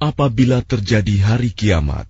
apabila terjadi hari kiamat.